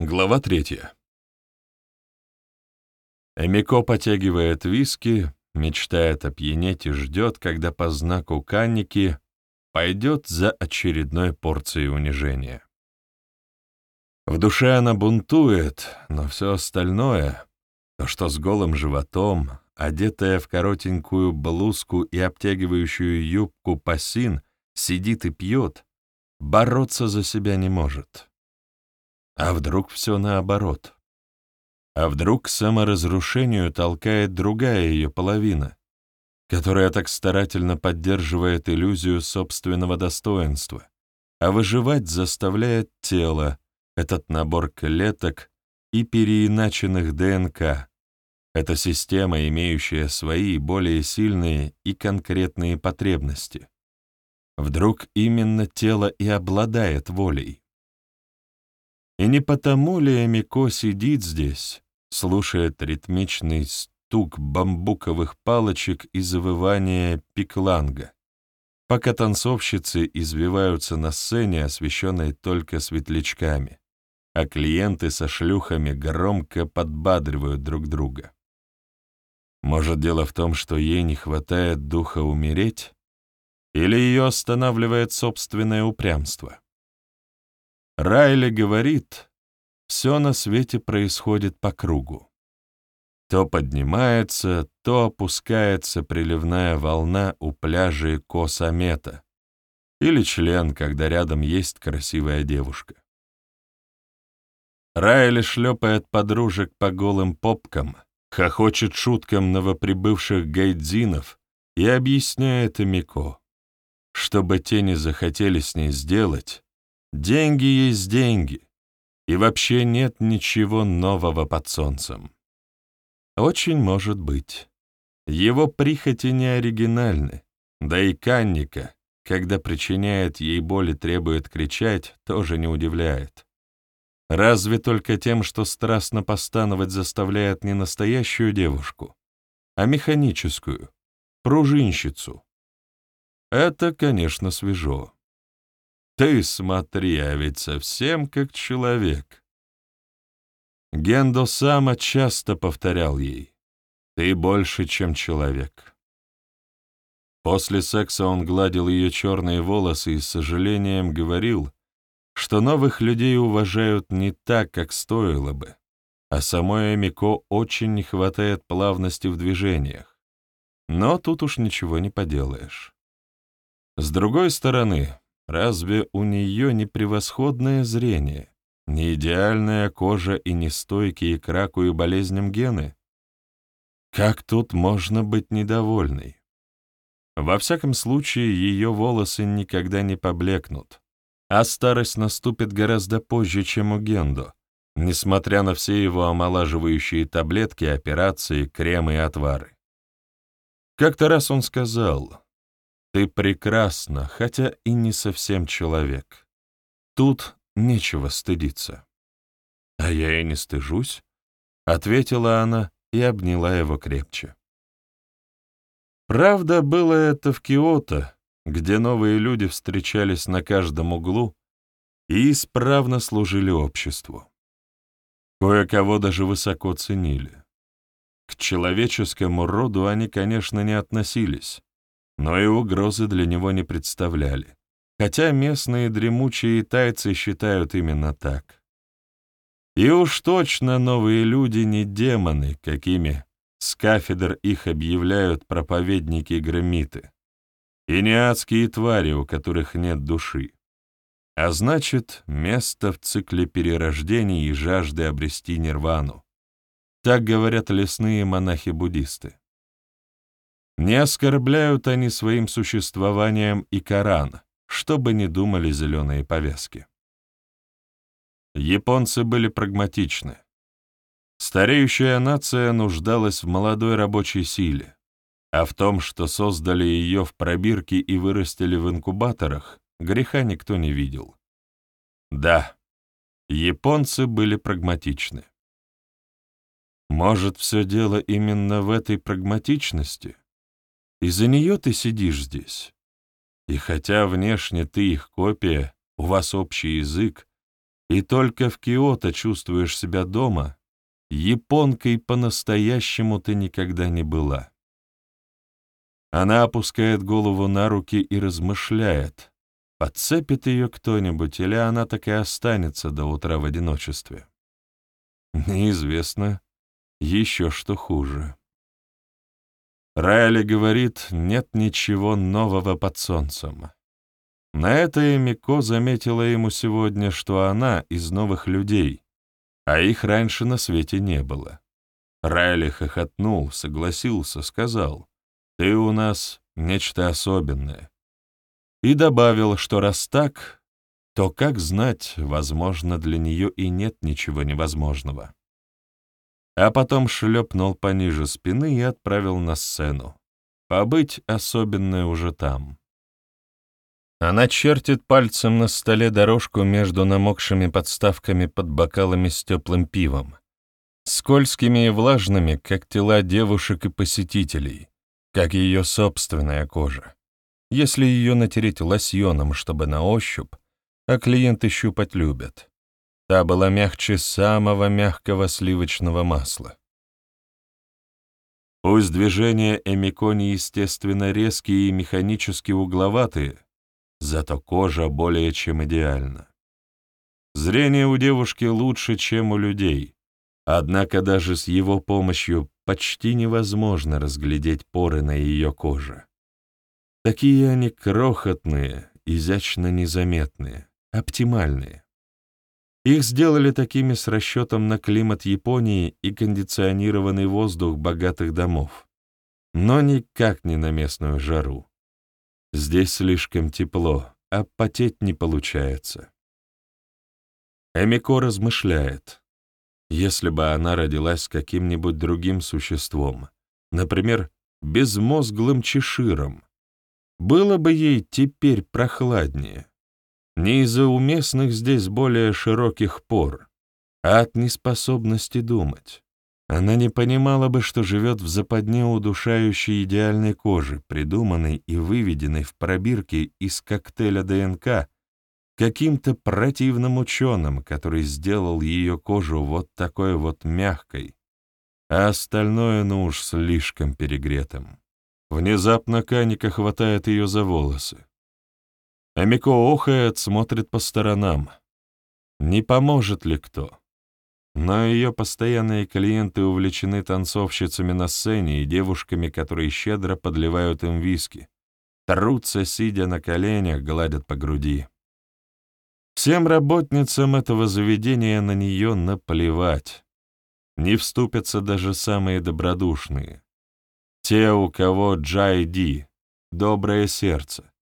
Глава третья. Эмико потягивает виски, мечтает опьянеть и ждет, когда по знаку канники пойдет за очередной порцией унижения. В душе она бунтует, но все остальное, то, что с голым животом, одетая в коротенькую блузку и обтягивающую юбку пасин, сидит и пьет, бороться за себя не может. А вдруг все наоборот? А вдруг к саморазрушению толкает другая ее половина, которая так старательно поддерживает иллюзию собственного достоинства, а выживать заставляет тело, этот набор клеток и переиначенных ДНК, эта система, имеющая свои более сильные и конкретные потребности. Вдруг именно тело и обладает волей. И не потому ли Эмико сидит здесь, слушает ритмичный стук бамбуковых палочек и завывание пикланга, пока танцовщицы извиваются на сцене, освещенной только светлячками, а клиенты со шлюхами громко подбадривают друг друга. Может, дело в том, что ей не хватает духа умереть? Или ее останавливает собственное упрямство? Райли говорит, все на свете происходит по кругу. То поднимается, то опускается приливная волна у пляжей Косамета или член, когда рядом есть красивая девушка. Райли шлепает подружек по голым попкам, хохочет шуткам новоприбывших гайдзинов и объясняет Эмико, чтобы те не захотели с ней сделать, Деньги есть деньги, и вообще нет ничего нового под солнцем. Очень может быть. Его прихоти не оригинальны, да и Канника, когда причиняет ей боль и требует кричать, тоже не удивляет. Разве только тем, что страстно постановать заставляет не настоящую девушку, а механическую, пружинщицу. Это, конечно, свежо. Ты смотри, а ведь совсем как человек. Гендо Сама часто повторял ей, «Ты больше, чем человек». После секса он гладил ее черные волосы и с сожалением говорил, что новых людей уважают не так, как стоило бы, а самой Эмико очень не хватает плавности в движениях. Но тут уж ничего не поделаешь. С другой стороны, Разве у нее не превосходное зрение, не идеальная кожа и не стойкие к раку и болезням гены? Как тут можно быть недовольной? Во всяком случае, ее волосы никогда не поблекнут, а старость наступит гораздо позже, чем у Гендо, несмотря на все его омолаживающие таблетки, операции, кремы и отвары. Как-то раз он сказал, ты прекрасна, хотя и не совсем человек. Тут нечего стыдиться. А я и не стыжусь, — ответила она и обняла его крепче. Правда, было это в Киото, где новые люди встречались на каждом углу и исправно служили обществу. Кое-кого даже высоко ценили. К человеческому роду они, конечно, не относились, но и угрозы для него не представляли, хотя местные дремучие тайцы считают именно так. И уж точно новые люди не демоны, какими с кафедр их объявляют проповедники-громиты, и не адские твари, у которых нет души. А значит, место в цикле перерождений и жажды обрести нирвану. Так говорят лесные монахи-буддисты. Не оскорбляют они своим существованием и Коран, что бы ни думали зеленые повязки. Японцы были прагматичны. Стареющая нация нуждалась в молодой рабочей силе, а в том, что создали ее в пробирке и вырастили в инкубаторах, греха никто не видел. Да, японцы были прагматичны. Может, все дело именно в этой прагматичности? Из-за нее ты сидишь здесь. И хотя внешне ты их копия, у вас общий язык, и только в Киото чувствуешь себя дома, японкой по-настоящему ты никогда не была. Она опускает голову на руки и размышляет, подцепит ее кто-нибудь или она так и останется до утра в одиночестве. Неизвестно, еще что хуже. Райли говорит, нет ничего нового под солнцем. На это Эмико заметила ему сегодня, что она из новых людей, а их раньше на свете не было. Райли хохотнул, согласился, сказал, «Ты у нас нечто особенное». И добавил, что раз так, то, как знать, возможно, для нее и нет ничего невозможного. А потом шлепнул пониже спины и отправил на сцену. Побыть особенное уже там. Она чертит пальцем на столе дорожку между намокшими подставками под бокалами с теплым пивом, скользкими и влажными, как тела девушек и посетителей, как ее собственная кожа. Если ее натереть лосьоном, чтобы на ощупь, а клиенты щупать любят. Та была мягче самого мягкого сливочного масла. Пусть движения Эмико неестественно резкие и механически угловатые, зато кожа более чем идеальна. Зрение у девушки лучше, чем у людей, однако даже с его помощью почти невозможно разглядеть поры на ее коже. Такие они крохотные, изящно незаметные, оптимальные. Их сделали такими с расчетом на климат Японии и кондиционированный воздух богатых домов, но никак не на местную жару. Здесь слишком тепло, а потеть не получается. Эмико размышляет. Если бы она родилась с каким-нибудь другим существом, например, безмозглым чеширом, было бы ей теперь прохладнее. Не из-за уместных здесь более широких пор, а от неспособности думать. Она не понимала бы, что живет в западне удушающей идеальной кожи, придуманной и выведенной в пробирке из коктейля ДНК каким-то противным ученым, который сделал ее кожу вот такой вот мягкой, а остальное, ну уж, слишком перегретым. Внезапно Каника хватает ее за волосы. Амико охает, смотрит по сторонам. Не поможет ли кто? Но ее постоянные клиенты увлечены танцовщицами на сцене и девушками, которые щедро подливают им виски. Трутся, сидя на коленях, гладят по груди. Всем работницам этого заведения на нее наплевать. Не вступятся даже самые добродушные. Те, у кого Джай доброе сердце.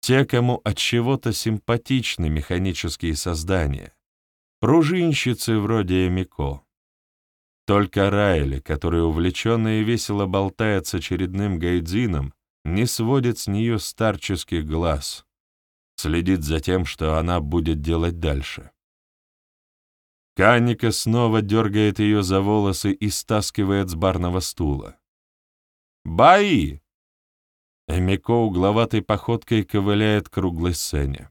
Те, кому от чего-то симпатичны механические создания пружинщицы вроде Эмико. Только Райли, который увлеченно и весело болтает с очередным гайдзином, не сводит с нее старческих глаз, следит за тем, что она будет делать дальше. Канника снова дергает ее за волосы и стаскивает с барного стула. «Баи!» Эмико угловатой походкой ковыляет круглой сцене.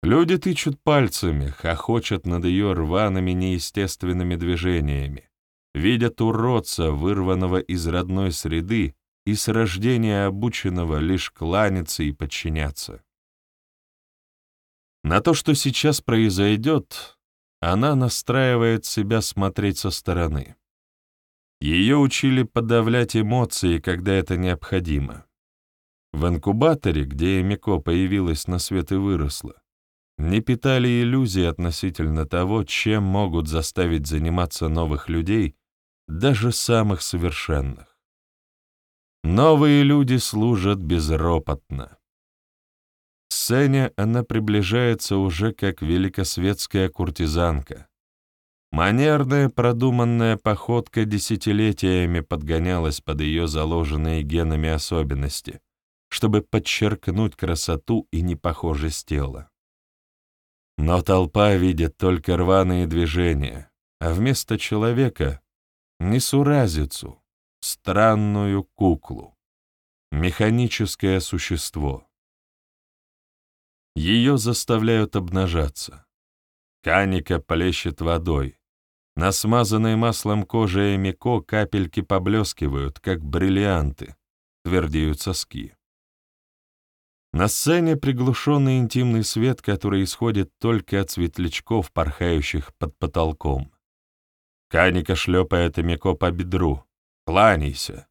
Люди тычут пальцами, хохочут над ее рваными неестественными движениями, видят уродца, вырванного из родной среды и с рождения обученного лишь кланяться и подчиняться. На то, что сейчас произойдет, она настраивает себя смотреть со стороны. Ее учили подавлять эмоции, когда это необходимо. В инкубаторе, где Эмико появилась на свет и выросла, не питали иллюзий относительно того, чем могут заставить заниматься новых людей, даже самых совершенных. Новые люди служат безропотно. К сцене она приближается уже как великосветская куртизанка. Манерная, продуманная походка десятилетиями подгонялась под ее заложенные генами особенности, чтобы подчеркнуть красоту и непохожесть тела. Но толпа видит только рваные движения, а вместо человека — несуразицу, странную куклу, механическое существо. Ее заставляют обнажаться. Каника плещет водой. На смазанной маслом коже Эмико капельки поблескивают, как бриллианты, твердеют соски. На сцене приглушенный интимный свет, который исходит только от светлячков, порхающих под потолком. Каника шлепает Эмико по бедру. «Кланяйся!»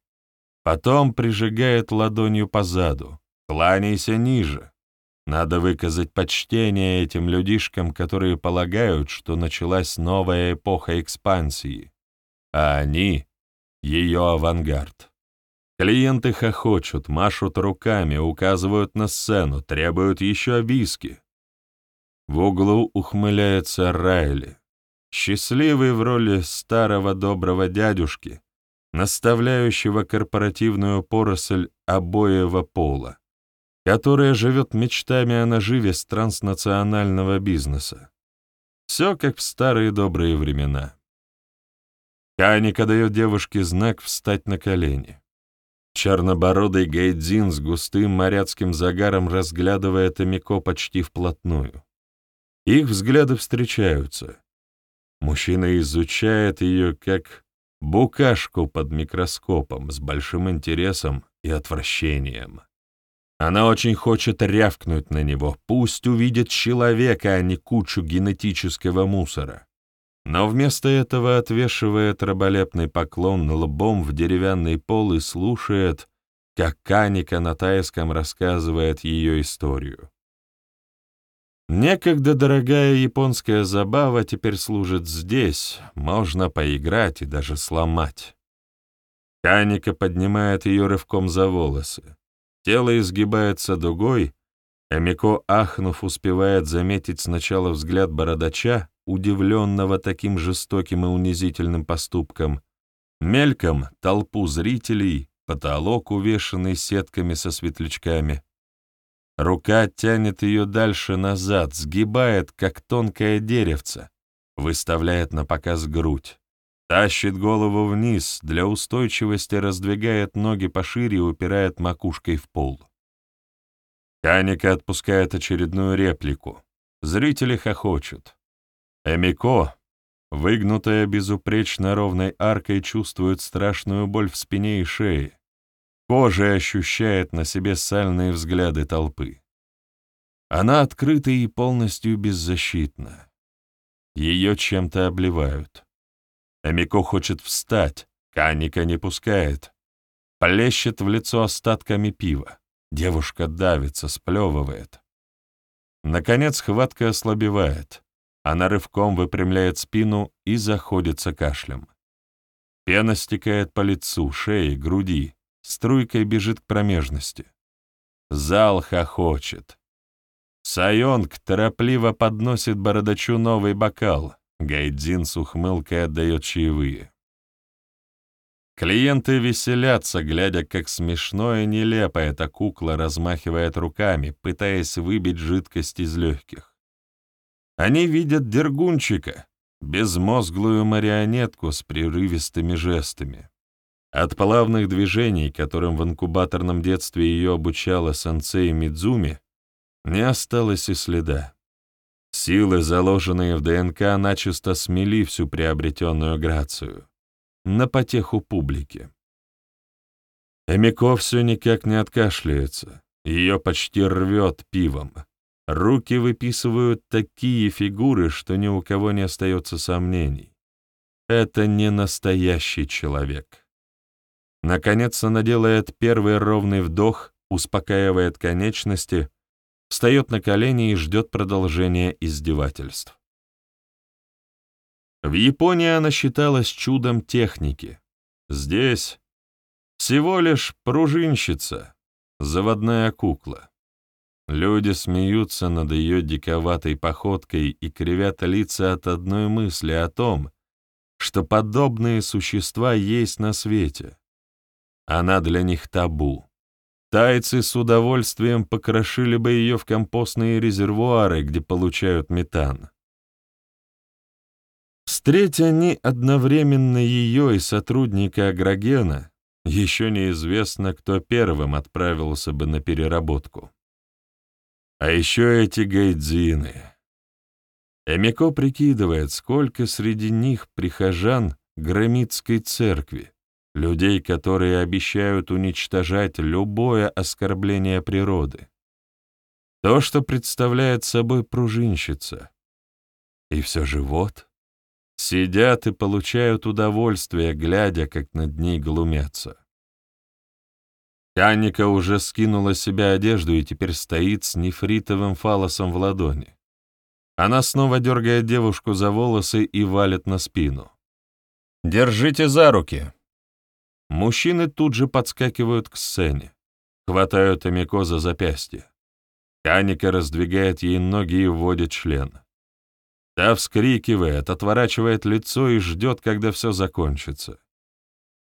Потом прижигает ладонью по заду. «Кланяйся ниже!» Надо выказать почтение этим людишкам, которые полагают, что началась новая эпоха экспансии, а они — ее авангард. Клиенты хохочут, машут руками, указывают на сцену, требуют еще виски. В углу ухмыляется Райли, счастливый в роли старого доброго дядюшки, наставляющего корпоративную поросль обоего пола которая живет мечтами о наживе с транснационального бизнеса. Все как в старые добрые времена. Каника дает девушке знак встать на колени. Чернобородый гайдзин с густым моряцким загаром разглядывает Амико почти вплотную. Их взгляды встречаются. Мужчина изучает ее как букашку под микроскопом с большим интересом и отвращением. Она очень хочет рявкнуть на него, пусть увидит человека, а не кучу генетического мусора. Но вместо этого отвешивает раболепный поклон лбом в деревянный пол и слушает, как Каника на тайском рассказывает ее историю. Некогда дорогая японская забава теперь служит здесь, можно поиграть и даже сломать. Каника поднимает ее рывком за волосы. Тело изгибается дугой, а Мико, ахнув, успевает заметить сначала взгляд бородача, удивленного таким жестоким и унизительным поступком, мельком толпу зрителей, потолок, увешанный сетками со светлячками. Рука тянет ее дальше назад, сгибает, как тонкое деревце, выставляет на показ грудь. Тащит голову вниз, для устойчивости раздвигает ноги пошире и упирает макушкой в пол. Каника отпускает очередную реплику. Зрители хохочут. Эмико, выгнутая безупречно ровной аркой, чувствует страшную боль в спине и шее. Кожа ощущает на себе сальные взгляды толпы. Она открыта и полностью беззащитна. Ее чем-то обливают. Эмико хочет встать, Каника не пускает. Плещет в лицо остатками пива. Девушка давится, сплевывает. Наконец хватка ослабевает. Она рывком выпрямляет спину и заходится кашлем. Пена стекает по лицу, шее, груди, струйкой бежит к промежности. Зал хохочет. Сайонг торопливо подносит бородачу новый бокал — Гайдзин с ухмылкой отдает чаевые. Клиенты веселятся, глядя, как смешно и нелепо эта кукла размахивает руками, пытаясь выбить жидкость из легких. Они видят дергунчика, безмозглую марионетку с прерывистыми жестами. От плавных движений, которым в инкубаторном детстве ее обучала сенсей Мидзуми, не осталось и следа. Силы, заложенные в ДНК, начисто смели всю приобретенную грацию. На потеху публики. Эмико все никак не откашляется. Ее почти рвет пивом. Руки выписывают такие фигуры, что ни у кого не остается сомнений. Это не настоящий человек. Наконец она делает первый ровный вдох, успокаивает конечности — встает на колени и ждет продолжения издевательств. В Японии она считалась чудом техники. Здесь всего лишь пружинщица, заводная кукла. Люди смеются над ее диковатой походкой и кривят лица от одной мысли о том, что подобные существа есть на свете. Она для них табу. Тайцы с удовольствием покрошили бы ее в компостные резервуары, где получают метан. Встретя они одновременно ее и сотрудника агрогена, еще неизвестно, кто первым отправился бы на переработку. А еще эти гайдзины. Эмико прикидывает, сколько среди них прихожан Громитской церкви, людей, которые обещают уничтожать любое оскорбление природы. То, что представляет собой пружинщица. И все же вот, сидят и получают удовольствие, глядя, как над ней глумятся. Канника уже скинула себе одежду и теперь стоит с нефритовым фалосом в ладони. Она снова дергает девушку за волосы и валит на спину. «Держите за руки!» Мужчины тут же подскакивают к сцене, хватают Амико за запястье. Каника раздвигает ей ноги и вводит член. Та вскрикивает, отворачивает лицо и ждет, когда все закончится.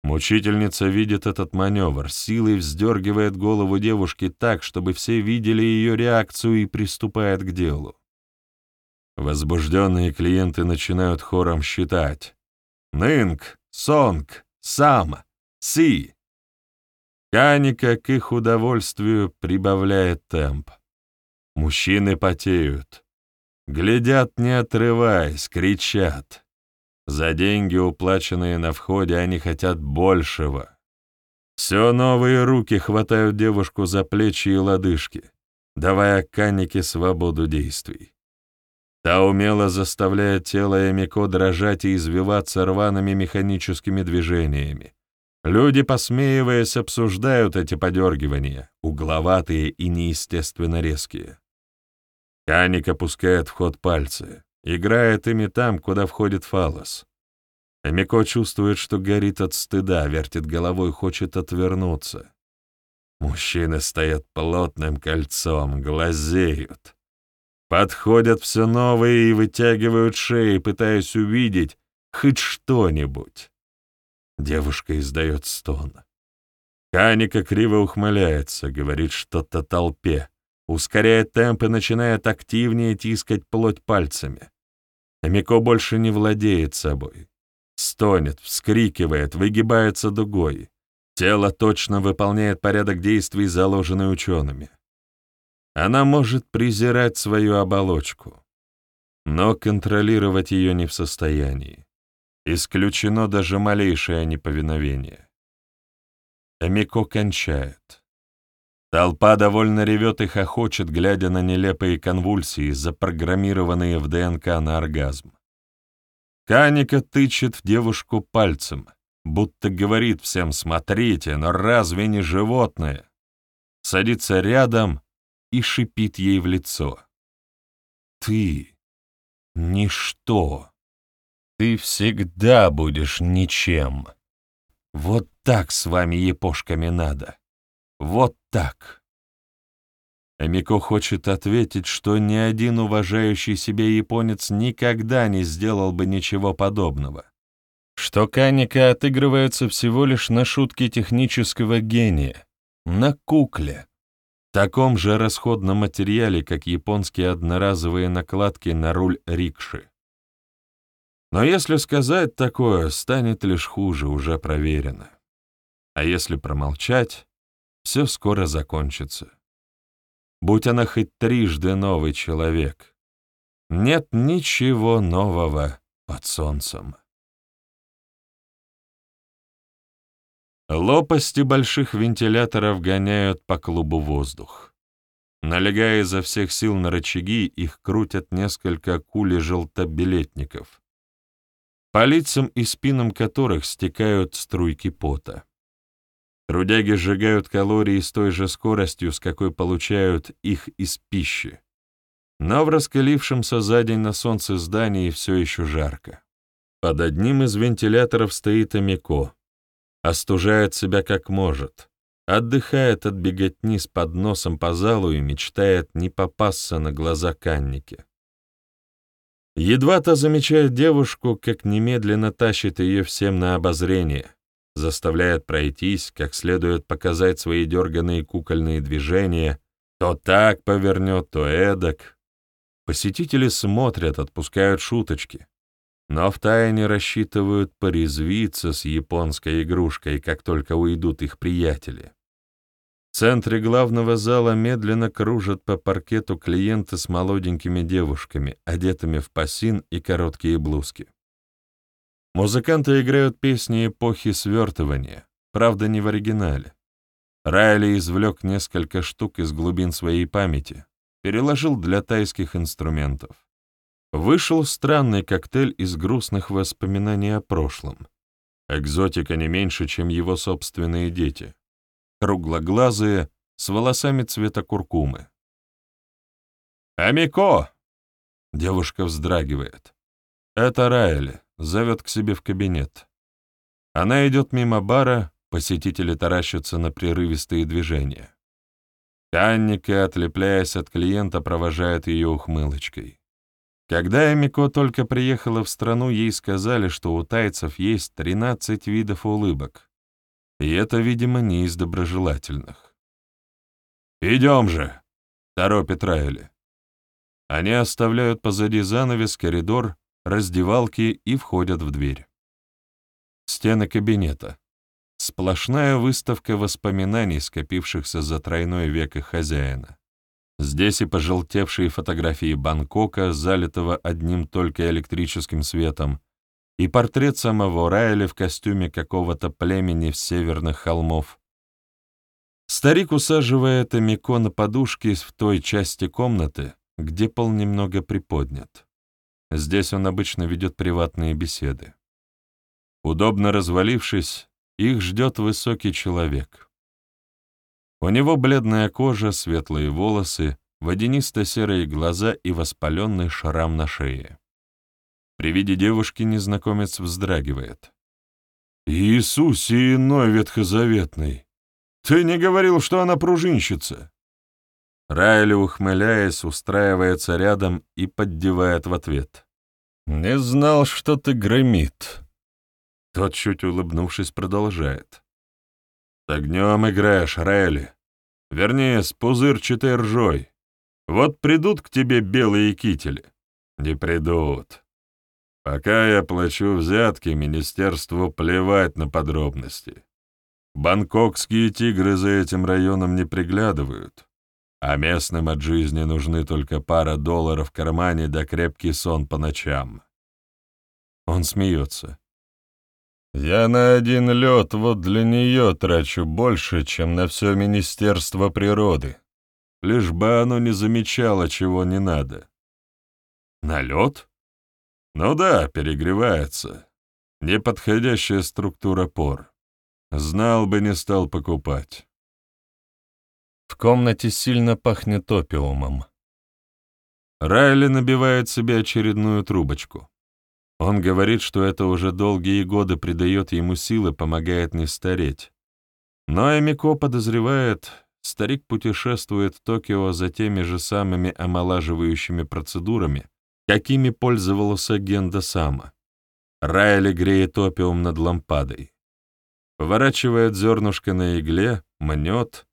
Мучительница видит этот маневр, силой вздергивает голову девушки так, чтобы все видели ее реакцию и приступает к делу. Возбужденные клиенты начинают хором считать. Нынг, Сонг, Сам, Си. Каника к их удовольствию прибавляет темп. Мужчины потеют. Глядят, не отрываясь, кричат. За деньги, уплаченные на входе, они хотят большего. Все новые руки хватают девушку за плечи и лодыжки, давая Канике свободу действий. Та умело заставляет тело Эмико дрожать и извиваться рваными механическими движениями. Люди, посмеиваясь, обсуждают эти подергивания, угловатые и неестественно резкие. Каник опускает в ход пальцы, играет ими там, куда входит фалос. Эмико чувствует, что горит от стыда, вертит головой, хочет отвернуться. Мужчины стоят плотным кольцом, глазеют. Подходят все новые и вытягивают шеи, пытаясь увидеть хоть что-нибудь. Девушка издает стон. Каника криво ухмыляется, говорит что-то толпе, ускоряет темп и начинает активнее тискать плоть пальцами. Мико больше не владеет собой. Стонет, вскрикивает, выгибается дугой. Тело точно выполняет порядок действий, заложенный учеными. Она может презирать свою оболочку, но контролировать ее не в состоянии. Исключено даже малейшее неповиновение. Эмико кончает. Толпа довольно ревет и хохочет, глядя на нелепые конвульсии, запрограммированные в ДНК на оргазм. Каника тычет в девушку пальцем, будто говорит всем «смотрите, но разве не животное?» Садится рядом и шипит ей в лицо. «Ты — ничто. Ты всегда будешь ничем. Вот так с вами, епошками, надо. Вот так». Амико хочет ответить, что ни один уважающий себя японец никогда не сделал бы ничего подобного, что Каника отыгрывается всего лишь на шутке технического гения, на кукле, таком же расходном материале, как японские одноразовые накладки на руль рикши. Но если сказать такое, станет лишь хуже, уже проверено. А если промолчать, все скоро закончится. Будь она хоть трижды новый человек, нет ничего нового под солнцем. Лопасти больших вентиляторов гоняют по клубу воздух. Налегая изо всех сил на рычаги, их крутят несколько кули желтобилетников, по лицам и спинам которых стекают струйки пота. Трудяги сжигают калории с той же скоростью, с какой получают их из пищи. Но в раскалившемся за день на солнце здании все еще жарко. Под одним из вентиляторов стоит Амико, остужает себя как может, отдыхает от беготни с подносом по залу и мечтает не попасться на глаза Каннике. Едва-то замечает девушку, как немедленно тащит ее всем на обозрение, заставляет пройтись, как следует показать свои дерганные кукольные движения, то так повернет, то эдак. Посетители смотрят, отпускают шуточки но втайне рассчитывают порезвиться с японской игрушкой, как только уйдут их приятели. центре главного зала медленно кружат по паркету клиенты с молоденькими девушками, одетыми в пасин и короткие блузки. Музыканты играют песни эпохи свертывания, правда, не в оригинале. Райли извлек несколько штук из глубин своей памяти, переложил для тайских инструментов. Вышел странный коктейль из грустных воспоминаний о прошлом. Экзотика не меньше, чем его собственные дети. Круглоглазые, с волосами цвета куркумы. «Амико!» Девушка вздрагивает. Это Райли, зовет к себе в кабинет. Она идет мимо бара, посетители таращатся на прерывистые движения. Канника, отлепляясь от клиента, провожает ее ухмылочкой. Когда Эмико только приехала в страну, ей сказали, что у тайцев есть 13 видов улыбок. И это, видимо, не из доброжелательных. «Идем же!» — торопит Райли. Они оставляют позади занавес, коридор, раздевалки и входят в дверь. Стены кабинета. Сплошная выставка воспоминаний, скопившихся за тройной век их хозяина. Здесь и пожелтевшие фотографии Бангкока, залитого одним только электрическим светом, и портрет самого Райли в костюме какого-то племени в северных холмов. Старик усаживает Амико на подушке в той части комнаты, где пол немного приподнят. Здесь он обычно ведет приватные беседы. Удобно развалившись, их ждет высокий человек. У него бледная кожа, светлые волосы, водянисто-серые глаза и воспаленный шрам на шее. При виде девушки незнакомец вздрагивает. «Иисусе иной ветхозаветный! Ты не говорил, что она пружинщица?» Райли, ухмыляясь, устраивается рядом и поддевает в ответ. «Не знал, что ты громит». Тот, чуть улыбнувшись, продолжает. С огнем играешь, Райли. Вернее, с пузырчатой ржой. Вот придут к тебе белые кители. Не придут. Пока я плачу взятки, министерству плевать на подробности. Бангкокские тигры за этим районом не приглядывают, а местным от жизни нужны только пара долларов в кармане да крепкий сон по ночам. Он смеется. Я на один лед вот для нее трачу больше, чем на все Министерство природы. Лишь бы оно не замечало, чего не надо. На лед? Ну да, перегревается. Неподходящая структура пор. Знал бы, не стал покупать. В комнате сильно пахнет опиумом. Райли набивает себе очередную трубочку. Он говорит, что это уже долгие годы придает ему силы, помогает не стареть. Но Эмико подозревает, старик путешествует в Токио за теми же самыми омолаживающими процедурами, какими пользовался Генда Сама. Райли греет опиум над лампадой. Поворачивает зернышко на игле, мнет,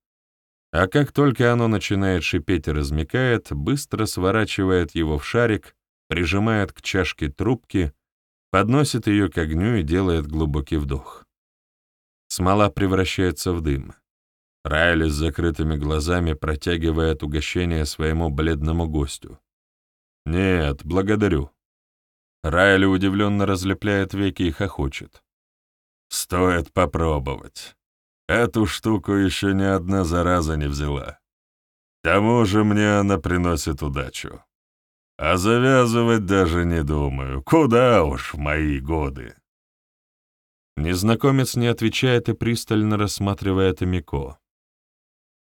а как только оно начинает шипеть и размекает, быстро сворачивает его в шарик, прижимает к чашке трубки, подносит ее к огню и делает глубокий вдох. Смола превращается в дым. Райли с закрытыми глазами протягивает угощение своему бледному гостю. «Нет, благодарю». Райли удивленно разлепляет веки и хохочет. «Стоит попробовать. Эту штуку еще ни одна зараза не взяла. К тому же мне она приносит удачу. А завязывать даже не думаю. Куда уж мои годы. Незнакомец не отвечает и пристально рассматривает Амико.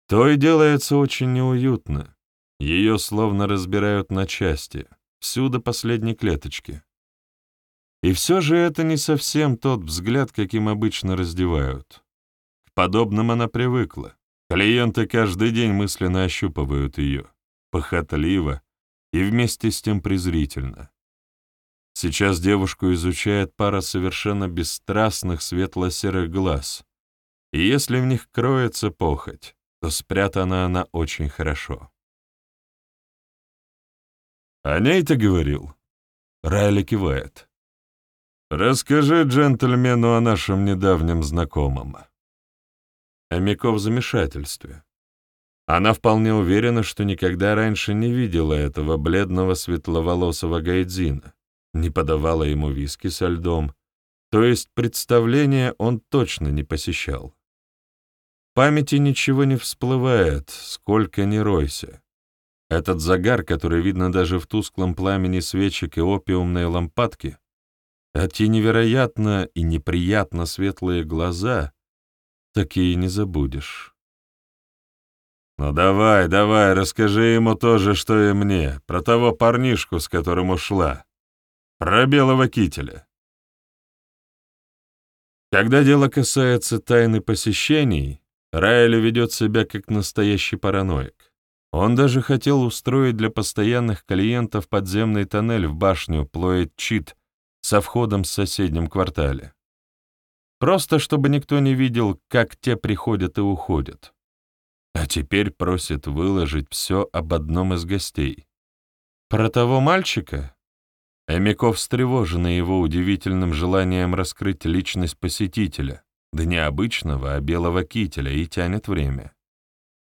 То и делается очень неуютно. Ее словно разбирают на части, всюду последней клеточки. И все же это не совсем тот взгляд, каким обычно раздевают. Подобным она привыкла. Клиенты каждый день мысленно ощупывают ее. Похотливо, и вместе с тем презрительно. Сейчас девушку изучает пара совершенно бесстрастных светло-серых глаз, и если в них кроется похоть, то спрятана она очень хорошо. «О ней ты говорил?» Райли кивает. «Расскажи джентльмену о нашем недавнем знакомом». Амико в замешательстве. Она вполне уверена, что никогда раньше не видела этого бледного светловолосого гайдзина, не подавала ему виски со льдом, то есть представление он точно не посещал. В памяти ничего не всплывает, сколько ни ройся. Этот загар, который видно даже в тусклом пламени свечек и опиумной лампадки, эти невероятно и неприятно светлые глаза, такие не забудешь. «Ну давай, давай, расскажи ему то же, что и мне, про того парнишку, с которым ушла, про белого кителя». Когда дело касается тайны посещений, Райли ведет себя как настоящий параноик. Он даже хотел устроить для постоянных клиентов подземный тоннель в башню Плоэт-Чит со входом в соседнем квартале. Просто чтобы никто не видел, как те приходят и уходят. А теперь просит выложить все об одном из гостей. Про того мальчика? Эмиков встревоженный его удивительным желанием раскрыть личность посетителя, да обычного, а белого кителя, и тянет время.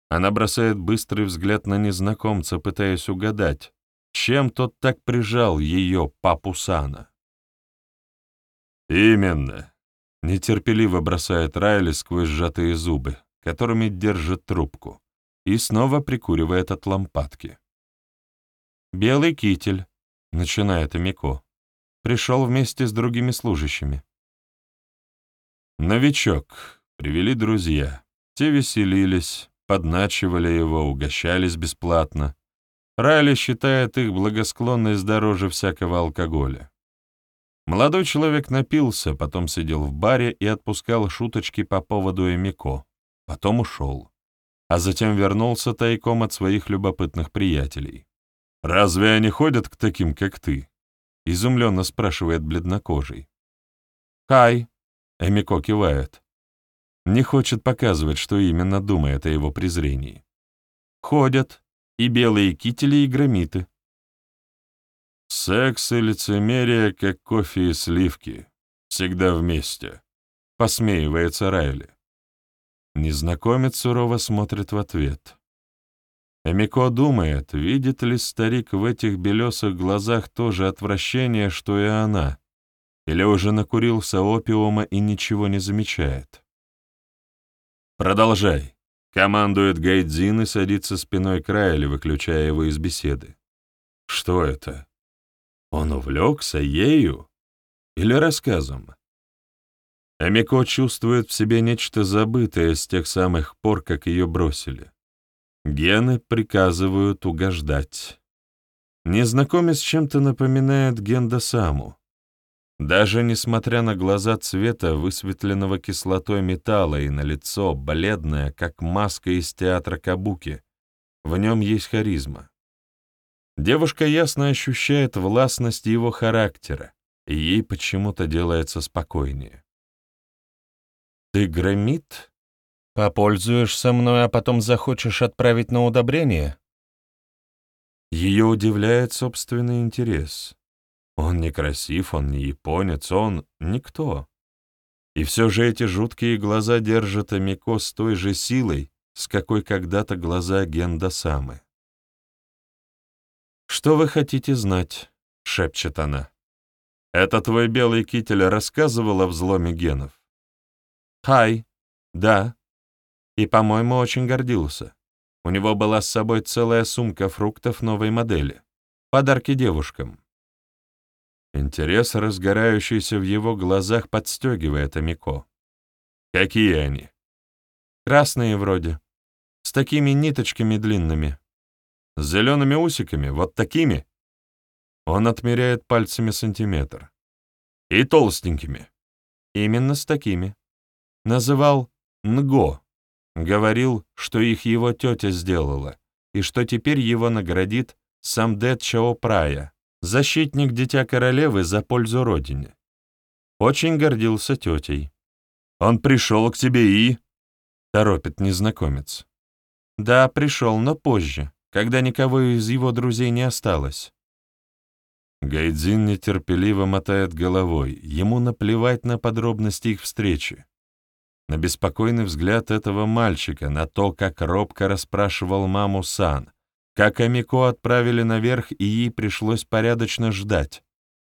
Она бросает быстрый взгляд на незнакомца, пытаясь угадать, чем тот так прижал ее, папу Сана. «Именно», — нетерпеливо бросает Райли сквозь сжатые зубы, которыми держит трубку, и снова прикуривает от лампадки. «Белый китель», — начинает Амико, — пришел вместе с другими служащими. Новичок, привели друзья, те веселились, подначивали его, угощались бесплатно. Райли считает их благосклонность дороже всякого алкоголя. Молодой человек напился, потом сидел в баре и отпускал шуточки по поводу Эмико, потом ушел, а затем вернулся тайком от своих любопытных приятелей. «Разве они ходят к таким, как ты?» — изумленно спрашивает бледнокожий. «Хай!» — Эмико кивает. Не хочет показывать, что именно думает о его презрении. Ходят и белые кители, и громиты. Секс и лицемерие, как кофе и сливки, всегда вместе, посмеивается Райли. Незнакомец сурово смотрит в ответ. Эмико думает, видит ли старик в этих белесых глазах то же отвращение, что и она, или уже накурился опиума и ничего не замечает. «Продолжай», — командует Гайдзин и садится спиной к Райли, выключая его из беседы. «Что это? Он увлекся ею? Или рассказом?» Амико чувствует в себе нечто забытое с тех самых пор, как ее бросили. Гены приказывают угождать. Незнакомец чем-то напоминает Генда Саму. Даже несмотря на глаза цвета, высветленного кислотой металла, и на лицо, бледное, как маска из театра Кабуки, в нем есть харизма. Девушка ясно ощущает властность его характера, и ей почему-то делается спокойнее. «Ты громит? Попользуешься мной, а потом захочешь отправить на удобрение?» Ее удивляет собственный интерес. Он не красив, он не японец, он никто. И все же эти жуткие глаза держат Амико с той же силой, с какой когда-то глаза Генда Самы. «Что вы хотите знать?» — шепчет она. «Это твой белый китель рассказывал о взломе генов?» «Хай, да. И, по-моему, очень гордился. У него была с собой целая сумка фруктов новой модели. Подарки девушкам. Интерес, разгорающийся в его глазах, подстегивает Амико. «Какие они?» «Красные вроде. С такими ниточками длинными. С зелеными усиками, вот такими?» Он отмеряет пальцами сантиметр. «И толстенькими?» «Именно с такими. Называл Нго. Говорил, что их его тетя сделала, и что теперь его наградит Самдет Чао Прая, защитник Дитя Королевы за пользу Родине. Очень гордился тетей. «Он пришел к тебе и...» — торопит незнакомец. «Да, пришел, но позже, когда никого из его друзей не осталось». Гайдзин нетерпеливо мотает головой, ему наплевать на подробности их встречи. на беспокойный взгляд этого мальчика, на то, как робко расспрашивал маму Сан, как Амико отправили наверх, и ей пришлось порядочно ждать.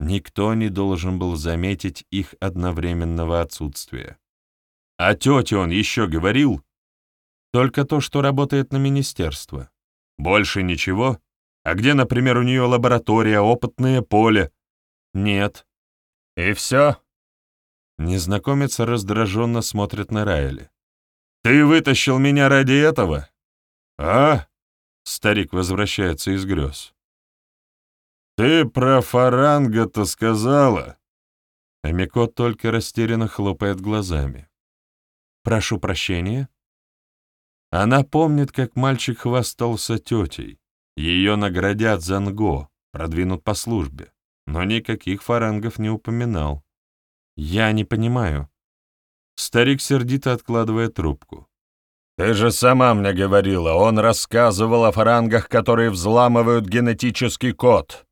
Никто не должен был заметить их одновременного отсутствия. А тете он еще говорил? Только то, что работает на министерство. Больше ничего? А где, например, у нее лаборатория, опытное поле? Нет. И все? Незнакомец раздраженно смотрит на Райли. «Ты вытащил меня ради этого?» «А?» — старик возвращается из грез. «Ты про фаранга-то сказала?» Амико только растерянно хлопает глазами. «Прошу прощения?» Она помнит, как мальчик хвастался тетей. Ее наградят за НГО, продвинут по службе, но никаких фарангов не упоминал. «Я не понимаю». Старик сердито откладывает трубку. «Ты же сама мне говорила, он рассказывал о фарангах, которые взламывают генетический код».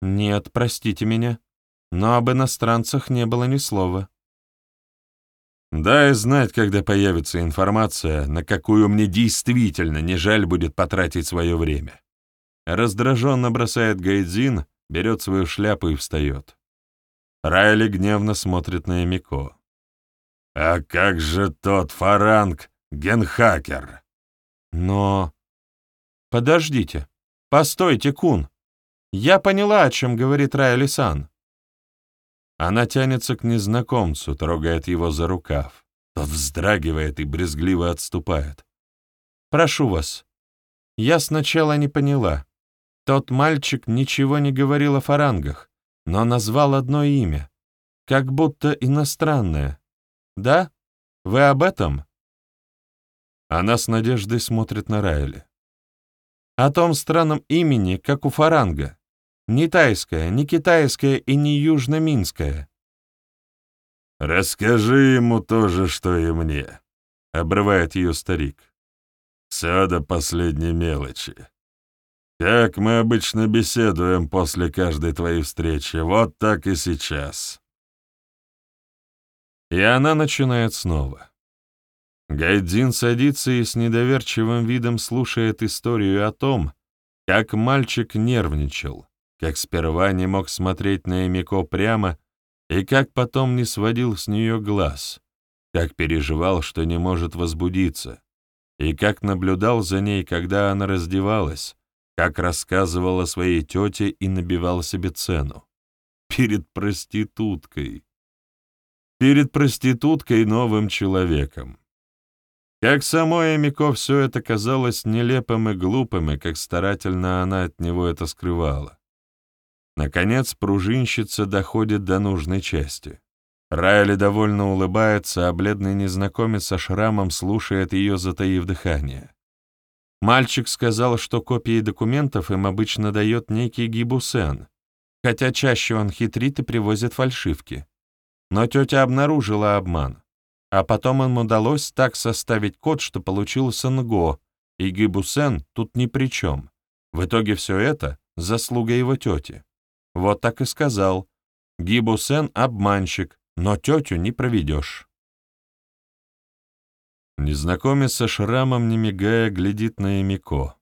«Нет, простите меня, но об иностранцах не было ни слова». «Дай знать, когда появится информация, на какую мне действительно не жаль будет потратить свое время». Раздраженно бросает Гайдзин, берет свою шляпу и встает. Райли гневно смотрит на Эмико. «А как же тот фаранг, генхакер?» «Но...» «Подождите. Постойте, Кун. Я поняла, о чем говорит Райли-сан». Она тянется к незнакомцу, трогает его за рукав. Тот вздрагивает и брезгливо отступает. «Прошу вас. Я сначала не поняла. Тот мальчик ничего не говорил о фарангах но назвал одно имя, как будто иностранное. Да? Вы об этом? Она с надеждой смотрит на Райли. О том странном имени, как у фаранга. Не тайское, не китайское и не южно-минское. «Расскажи ему то же, что и мне», — обрывает ее старик. «Все до последней мелочи. Как мы обычно беседуем после каждой твоей встречи, вот так и сейчас. И она начинает снова. Гайдзин садится и с недоверчивым видом слушает историю о том, как мальчик нервничал, как сперва не мог смотреть на Эмико прямо и как потом не сводил с нее глаз, как переживал, что не может возбудиться, и как наблюдал за ней, когда она раздевалась, как рассказывал о своей тете и набивал себе цену. Перед проституткой. Перед проституткой новым человеком. Как самой Эмико все это казалось нелепым и глупым, и как старательно она от него это скрывала. Наконец пружинщица доходит до нужной части. Райли довольно улыбается, а бледный незнакомец со шрамом слушает ее, затаив дыхание. Мальчик сказал, что копии документов им обычно дает некий Гибусен, хотя чаще он хитрит и привозит фальшивки. Но тетя обнаружила обман, а потом им удалось так составить код, что получился НГО, и Гибусен тут ни при чем. В итоге все это — заслуга его тети. Вот так и сказал. Гибусен — обманщик, но тетю не проведешь. Незнакомец со шрамом, не мигая, глядит на Эмико.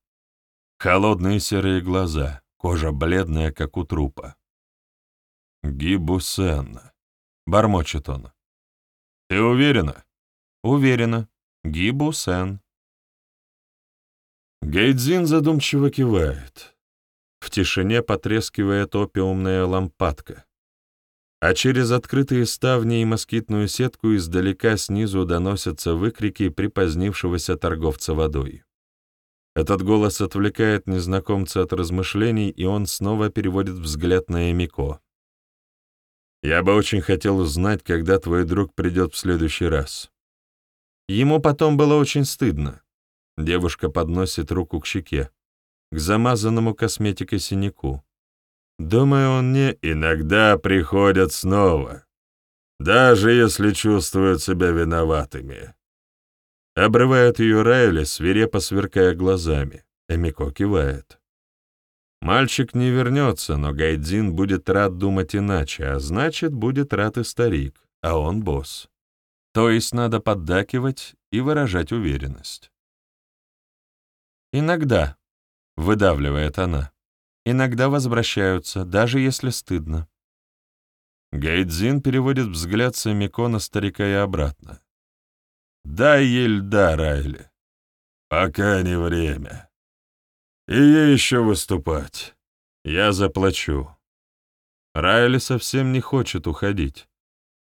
Холодные серые глаза, кожа бледная, как у трупа. «Гибусен», — бормочет он. «Ты уверена?» «Уверена. Гибусен». Гейдзин задумчиво кивает. В тишине потрескивает опиумная лампадка а через открытые ставни и москитную сетку издалека снизу доносятся выкрики припозднившегося торговца водой. Этот голос отвлекает незнакомца от размышлений, и он снова переводит взгляд на Эмико. «Я бы очень хотел узнать, когда твой друг придет в следующий раз». Ему потом было очень стыдно. Девушка подносит руку к щеке, к замазанному косметикой синяку. Думаю, он не иногда приходят снова, даже если чувствуют себя виноватыми. Обрывает ее Райли, свирепо сверкая глазами. Эмико кивает. Мальчик не вернется, но Гайдзин будет рад думать иначе, а значит, будет рад и старик, а он босс. То есть надо поддакивать и выражать уверенность. «Иногда», — выдавливает она, — «иногда возвращаются, даже если стыдно». Гайдзин переводит взгляд с Амико на старика и обратно. «Дай ей льда, Райли. Пока не время. И ей еще выступать. Я заплачу». Райли совсем не хочет уходить,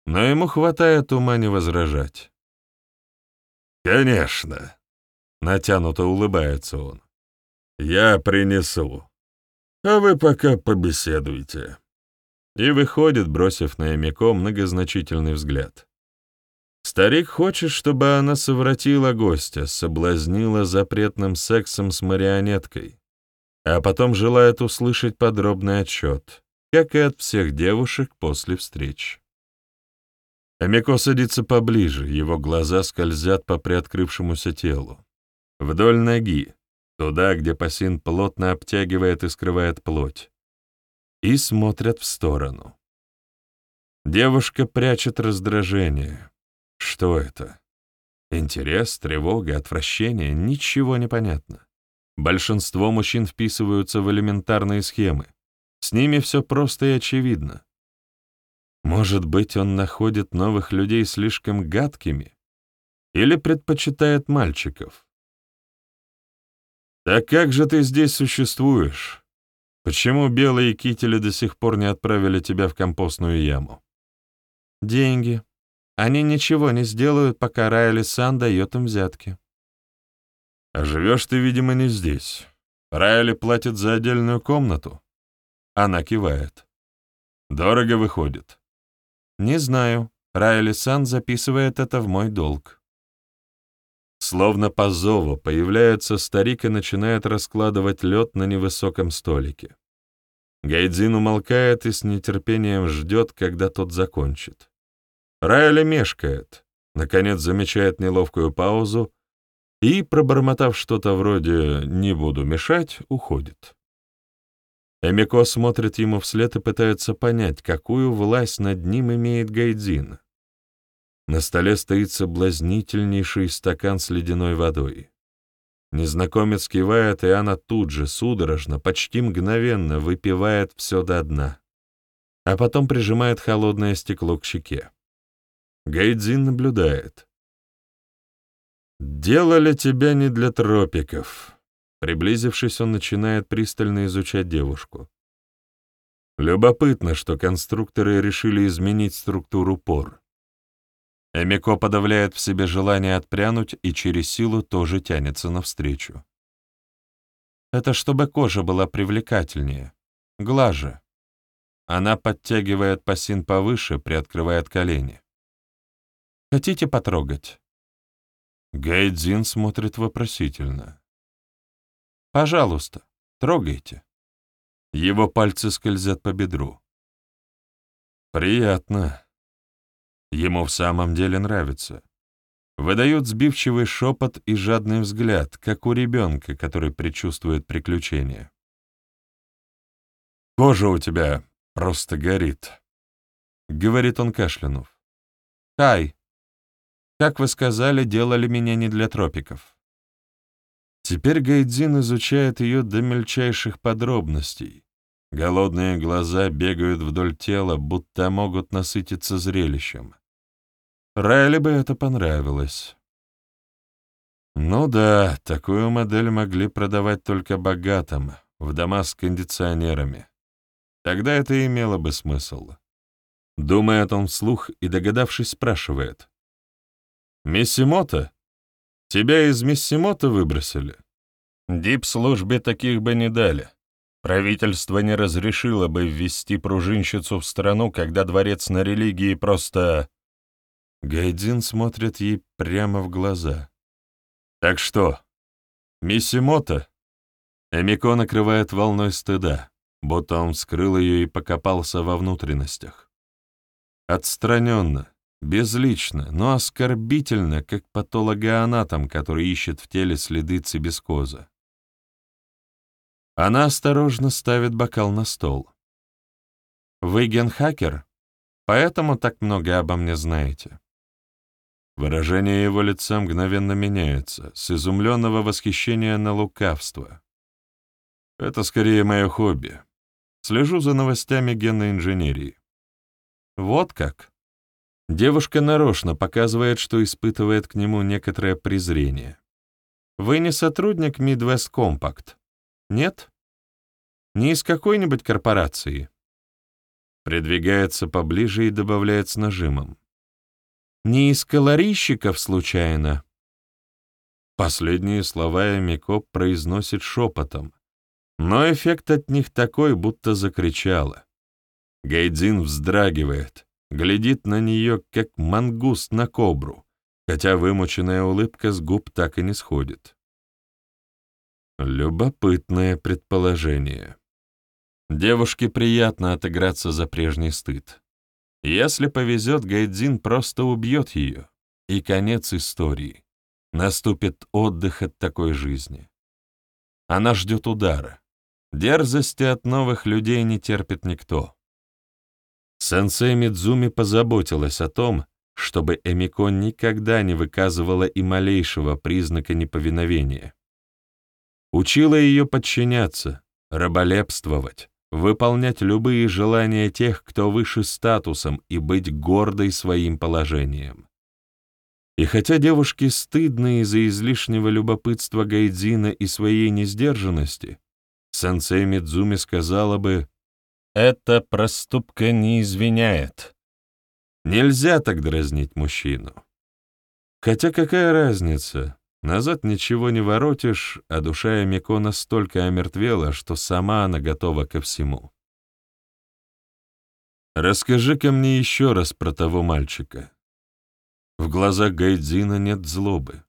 но ему хватает ума не возражать. «Конечно», — натянуто улыбается он. «Я принесу. А вы пока побеседуйте» и выходит, бросив на Эмико многозначительный взгляд. Старик хочет, чтобы она совратила гостя, соблазнила запретным сексом с марионеткой, а потом желает услышать подробный отчет, как и от всех девушек после встреч. Эмико садится поближе, его глаза скользят по приоткрывшемуся телу. Вдоль ноги, туда, где пасин плотно обтягивает и скрывает плоть и смотрят в сторону. Девушка прячет раздражение. Что это? Интерес, тревога, отвращение — ничего не понятно. Большинство мужчин вписываются в элементарные схемы. С ними все просто и очевидно. Может быть, он находит новых людей слишком гадкими? Или предпочитает мальчиков? «Так как же ты здесь существуешь?» Почему белые кители до сих пор не отправили тебя в компостную яму? Деньги. Они ничего не сделают, пока Райли Сан дает им взятки. А живешь ты, видимо, не здесь. Райли платит за отдельную комнату. Она кивает. Дорого выходит. Не знаю. Райли Сан записывает это в мой долг. Словно по зову появляется старик и начинает раскладывать лед на невысоком столике. Гайдзин умолкает и с нетерпением ждет, когда тот закончит. Райли мешкает, наконец замечает неловкую паузу и, пробормотав что-то вроде «не буду мешать», уходит. Эмико смотрит ему вслед и пытается понять, какую власть над ним имеет Гайдзин. На столе стоит соблазнительнейший стакан с ледяной водой. Незнакомец кивает, и она тут же, судорожно, почти мгновенно выпивает все до дна, а потом прижимает холодное стекло к щеке. Гайдзин наблюдает. «Делали тебя не для тропиков». Приблизившись, он начинает пристально изучать девушку. Любопытно, что конструкторы решили изменить структуру пор. Эмико подавляет в себе желание отпрянуть и через силу тоже тянется навстречу. Это чтобы кожа была привлекательнее, глаже. Она подтягивает пасин повыше, приоткрывает колени. «Хотите потрогать?» Гайдзин смотрит вопросительно. «Пожалуйста, трогайте». Его пальцы скользят по бедру. «Приятно», Ему в самом деле нравится. Выдает сбивчивый шепот и жадный взгляд, как у ребенка, который предчувствует приключения. «Кожа у тебя просто горит», — говорит он кашлянув. «Кай, как вы сказали, делали меня не для тропиков». Теперь Гайдзин изучает ее до мельчайших подробностей. Голодные глаза бегают вдоль тела, будто могут насытиться зрелищем. Райли бы это понравилось. Ну да, такую модель могли продавать только богатым, в дома с кондиционерами. Тогда это имело бы смысл. Думает он вслух и, догадавшись, спрашивает. «Миссимота? Тебя из Миссимота выбросили?» Дип-службе таких бы не дали. Правительство не разрешило бы ввести пружинщицу в страну, когда дворец на религии просто Гайдин смотрит ей прямо в глаза. «Так что, Миссимото?» Эмико накрывает волной стыда, будто он вскрыл ее и покопался во внутренностях. Отстраненно, безлично, но оскорбительно, как патологоанатом, который ищет в теле следы цибискоза. Она осторожно ставит бокал на стол. «Вы генхакер? Поэтому так много обо мне знаете?» Выражение его лица мгновенно меняется, с изумленного восхищения на лукавство. Это скорее мое хобби. Слежу за новостями генной инженерии. Вот как. Девушка нарочно показывает, что испытывает к нему некоторое презрение. Вы не сотрудник Midwest Compact? Нет? Не из какой-нибудь корпорации? Придвигается поближе и добавляет с нажимом. Не из колорийщиков, случайно? Последние слова Эмико произносит шепотом, но эффект от них такой, будто закричала. Гайдзин вздрагивает, глядит на нее, как мангуст на кобру, хотя вымученная улыбка с губ так и не сходит. Любопытное предположение. Девушке приятно отыграться за прежний стыд. Если повезет, Гайдзин просто убьет ее, и конец истории. Наступит отдых от такой жизни. Она ждет удара. Дерзости от новых людей не терпит никто. Сенсей Мидзуми позаботилась о том, чтобы Эмико никогда не выказывала и малейшего признака неповиновения. Учила ее подчиняться, раболепствовать, выполнять любые желания тех, кто выше статусом, и быть гордой своим положением. И хотя девушке стыдно из-за излишнего любопытства Гайдзина и своей несдержанности, сенсей Мидзуми сказала бы, «Это проступка не извиняет». Нельзя так дразнить мужчину. Хотя какая разница, назад ничего не воротишь, а душа Эмико настолько омертвела, что сама она готова ко всему. «Расскажи-ка мне еще раз про того мальчика». В глазах Гайдзина нет злобы.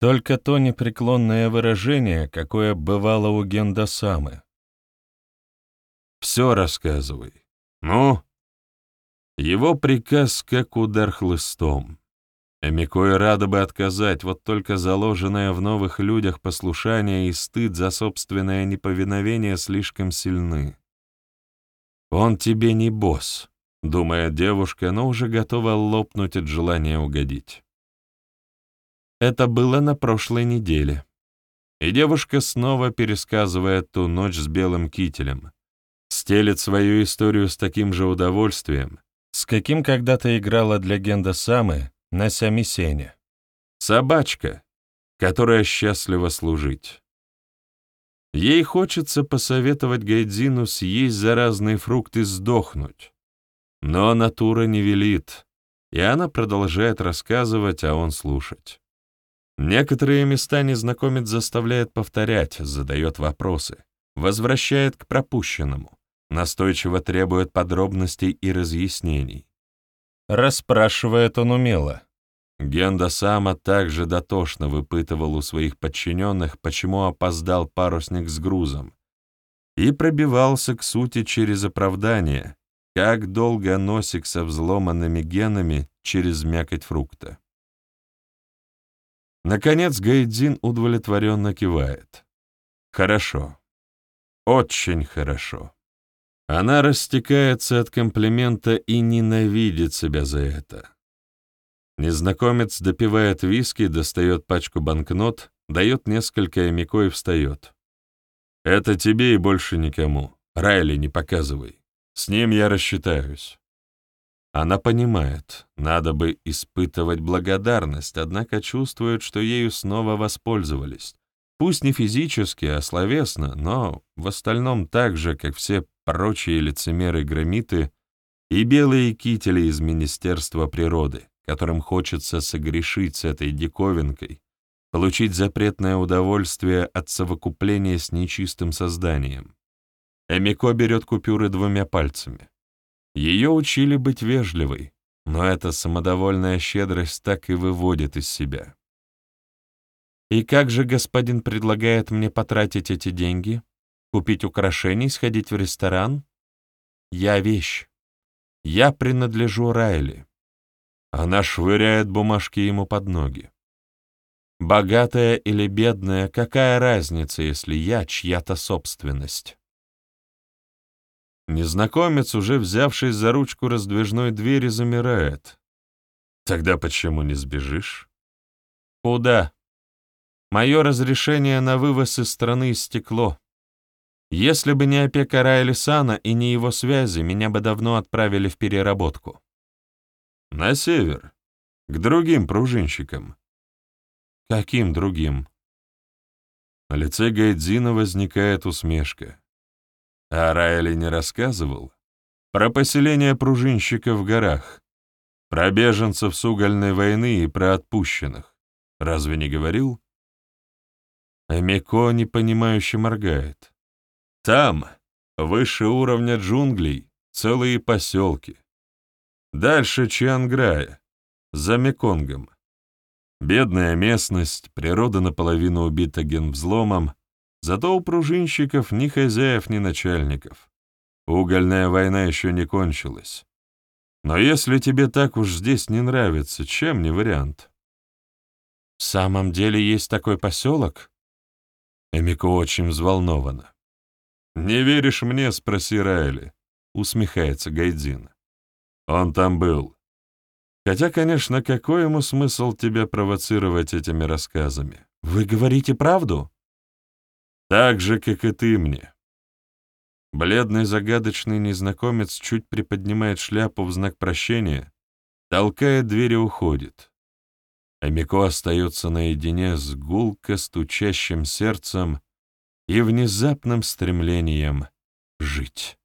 Только то непреклонное выражение, какое бывало у Генда Самы. «Все рассказывай. Ну?» Его приказ как удар хлыстом. Эмикой рада бы отказать, вот только заложенное в новых людях послушание и стыд за собственное неповиновение слишком сильны. «Он тебе не босс», — думает девушка, но уже готова лопнуть от желания угодить. Это было на прошлой неделе. И девушка снова пересказывает ту ночь с белым кителем, стелит свою историю с таким же удовольствием, с каким когда-то играла для Генда Самы на Самисене. Собачка, которая счастлива служить. Ей хочется посоветовать Гайдзину съесть заразные фрукты и сдохнуть. Но натура не велит, и она продолжает рассказывать, а он слушать. Некоторые места незнакомец заставляет повторять, задает вопросы, возвращает к пропущенному настойчиво требует подробностей и разъяснений. Расспрашивает он умело. Генда Сама также дотошно выпытывал у своих подчиненных, почему опоздал парусник с грузом, и пробивался к сути через оправдание, как долго носик со взломанными генами через мякоть фрукта. Наконец Гайдзин удовлетворенно кивает. Хорошо. Очень хорошо. Она растекается от комплимента и ненавидит себя за это. Незнакомец допивает виски, достает пачку банкнот, дает несколько эмико и встает. «Это тебе и больше никому. Райли не показывай. С ним я рассчитаюсь». Она понимает, надо бы испытывать благодарность, однако чувствует, что ею снова воспользовались. Пусть не физически, а словесно, но в остальном так же, как все прочие лицемеры-громиты и белые кители из Министерства природы, которым хочется согрешить с этой диковинкой, получить запретное удовольствие от совокупления с нечистым созданием. Эмико берет купюры двумя пальцами. Ее учили быть вежливой, но эта самодовольная щедрость так и выводит из себя. «И как же господин предлагает мне потратить эти деньги?» Купить украшений, сходить в ресторан? Я вещь. Я принадлежу Райли. Она швыряет бумажки ему под ноги. Богатая или бедная, какая разница, если я чья-то собственность? Незнакомец, уже взявшись за ручку раздвижной двери, замирает. Тогда почему не сбежишь? Куда? Мое разрешение на вывоз из страны истекло. Если бы не опека Райли Сана и не его связи, меня бы давно отправили в переработку. На север, к другим пружинщикам. Каким другим? На лице Гайдзина возникает усмешка. А Райли не рассказывал про поселение пружинщиков в горах, про беженцев с угольной войны и про отпущенных. Разве не говорил? Эмико непонимающе моргает. Там, выше уровня джунглей, целые поселки. Дальше Чианграя, за Меконгом. Бедная местность, природа наполовину убита генвзломом, зато у пружинщиков ни хозяев, ни начальников. Угольная война еще не кончилась. Но если тебе так уж здесь не нравится, чем не вариант? В самом деле есть такой поселок? Эмико очень взволнована. «Не веришь мне?» — спроси Райли. Усмехается Гайдзин. Он там был. Хотя, конечно, какой ему смысл тебя провоцировать этими рассказами? Вы говорите правду? Так же, как и ты мне. Бледный загадочный незнакомец чуть приподнимает шляпу в знак прощения, толкает дверь и уходит. Амико остается наедине с гулко стучащим сердцем и внезапным стремлением жить.